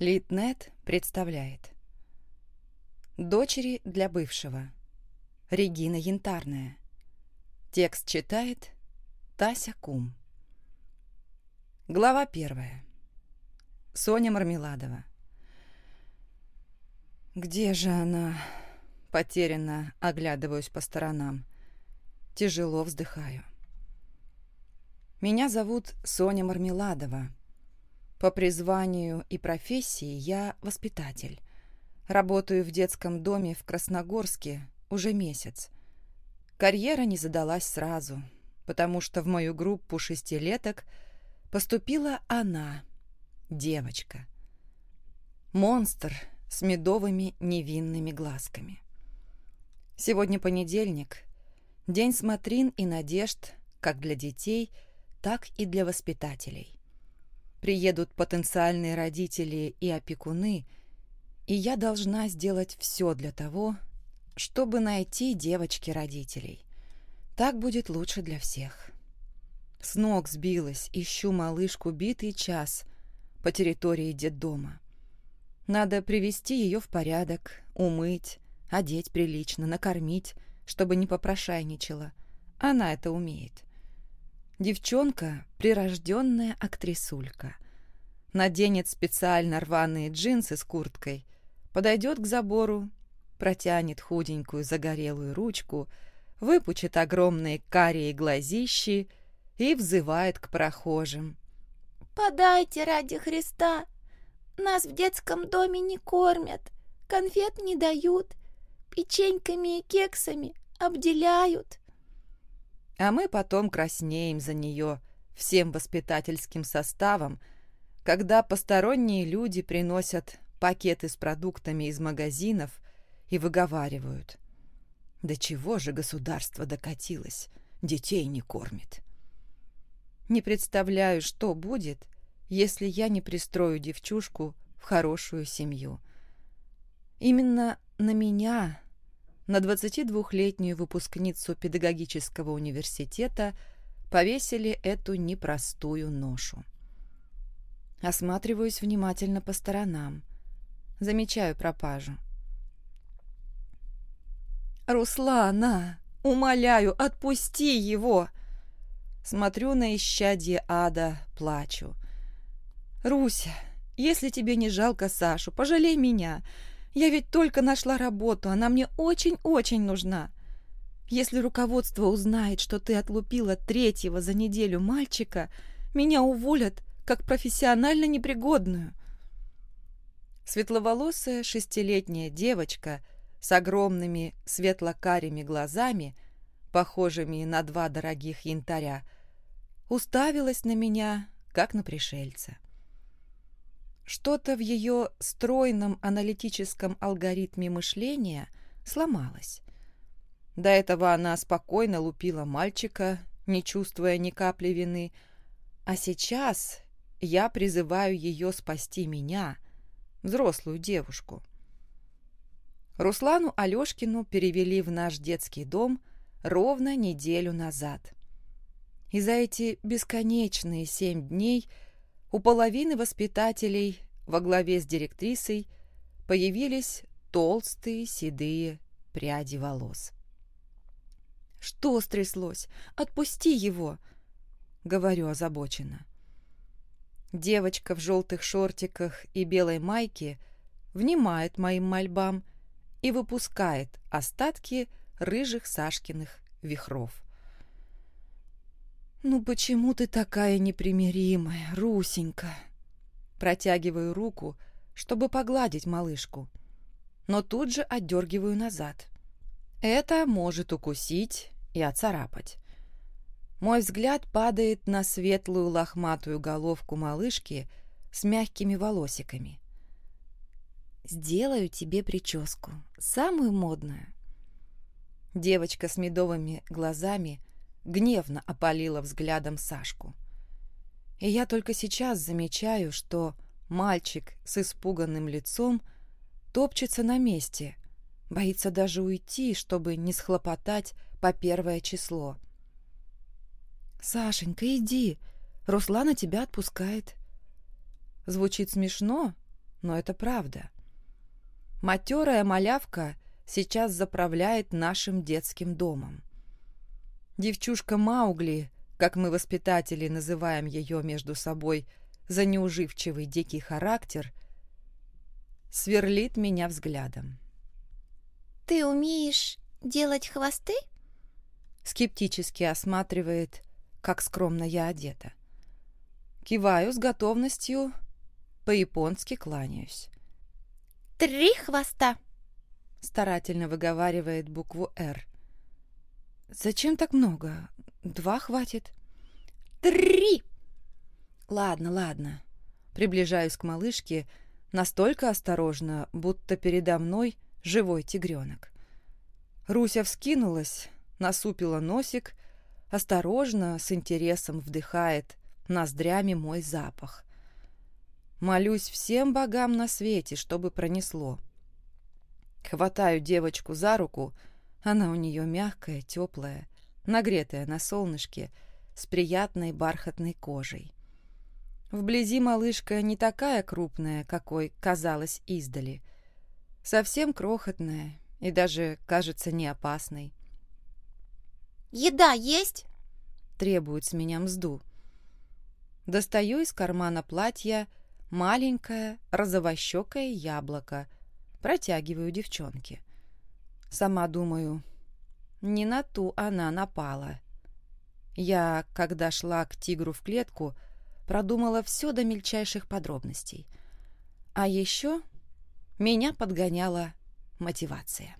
Литнет представляет Дочери для бывшего Регина Янтарная Текст читает Тася Кум Глава первая Соня Мармеладова Где же она? Потерянно оглядываюсь по сторонам. Тяжело вздыхаю. Меня зовут Соня Мармеладова. По призванию и профессии я воспитатель. Работаю в детском доме в Красногорске уже месяц. Карьера не задалась сразу, потому что в мою группу шестилеток поступила она, девочка. Монстр с медовыми невинными глазками. Сегодня понедельник, день смотрин и надежд как для детей, так и для воспитателей. Приедут потенциальные родители и опекуны, и я должна сделать все для того, чтобы найти девочке родителей. Так будет лучше для всех. С ног сбилась, ищу малышку битый час по территории детдома. Надо привести ее в порядок, умыть, одеть прилично, накормить, чтобы не попрошайничала. Она это умеет. Девчонка — прирожденная актрисулька. Наденет специально рваные джинсы с курткой, подойдет к забору, протянет худенькую загорелую ручку, выпучит огромные карие глазищи и взывает к прохожим. «Подайте ради Христа! Нас в детском доме не кормят, конфет не дают, печеньками и кексами обделяют. А мы потом краснеем за нее всем воспитательским составом, когда посторонние люди приносят пакеты с продуктами из магазинов и выговаривают. До чего же государство докатилось, детей не кормит. Не представляю, что будет, если я не пристрою девчушку в хорошую семью. Именно на меня на 22-летнюю выпускницу педагогического университета повесили эту непростую ношу. Осматриваюсь внимательно по сторонам. Замечаю пропажу. «Руслана, умоляю, отпусти его!» Смотрю на исчадье ада, плачу. «Руся, если тебе не жалко Сашу, пожалей меня. Я ведь только нашла работу, она мне очень-очень нужна. Если руководство узнает, что ты отлупила третьего за неделю мальчика, меня уволят как профессионально непригодную. Светловолосая шестилетняя девочка с огромными светло-карими глазами, похожими на два дорогих янтаря, уставилась на меня, как на пришельца. Что-то в ее стройном аналитическом алгоритме мышления сломалось. До этого она спокойно лупила мальчика, не чувствуя ни капли вины, а сейчас я призываю ее спасти меня, взрослую девушку. Руслану Алешкину перевели в наш детский дом ровно неделю назад. И за эти бесконечные семь дней – у половины воспитателей во главе с директрисой появились толстые седые пряди волос. «Что стряслось? Отпусти его!» — говорю озабоченно. Девочка в желтых шортиках и белой майке внимает моим мольбам и выпускает остатки рыжих Сашкиных вихров. «Ну почему ты такая непримиримая, Русенька?» Протягиваю руку, чтобы погладить малышку, но тут же отдергиваю назад. Это может укусить и оцарапать. Мой взгляд падает на светлую лохматую головку малышки с мягкими волосиками. «Сделаю тебе прическу, самую модную». Девочка с медовыми глазами – гневно опалила взглядом Сашку. И я только сейчас замечаю, что мальчик с испуганным лицом топчется на месте, боится даже уйти, чтобы не схлопотать по первое число. «Сашенька, иди, Руслана тебя отпускает». Звучит смешно, но это правда. Матерая малявка сейчас заправляет нашим детским домом. Девчушка Маугли, как мы воспитатели называем ее между собой за неуживчивый дикий характер, сверлит меня взглядом. «Ты умеешь делать хвосты?» Скептически осматривает, как скромно я одета. Киваю с готовностью, по-японски кланяюсь. «Три хвоста!» Старательно выговаривает букву «Р». «Зачем так много? Два хватит». «Три!» «Ладно, ладно». Приближаюсь к малышке настолько осторожно, будто передо мной живой тигренок. Руся вскинулась, насупила носик, осторожно, с интересом вдыхает ноздрями мой запах. Молюсь всем богам на свете, чтобы пронесло. Хватаю девочку за руку, она у нее мягкая, теплая, нагретая на солнышке, с приятной бархатной кожей. Вблизи малышка не такая крупная, какой казалась издали. Совсем крохотная и даже, кажется, не опасной. «Еда есть?» — требует с меня мзду. Достаю из кармана платья маленькое розовощекое яблоко, протягиваю девчонке. Сама думаю, не на ту она напала. Я, когда шла к тигру в клетку, продумала все до мельчайших подробностей. А еще меня подгоняла мотивация.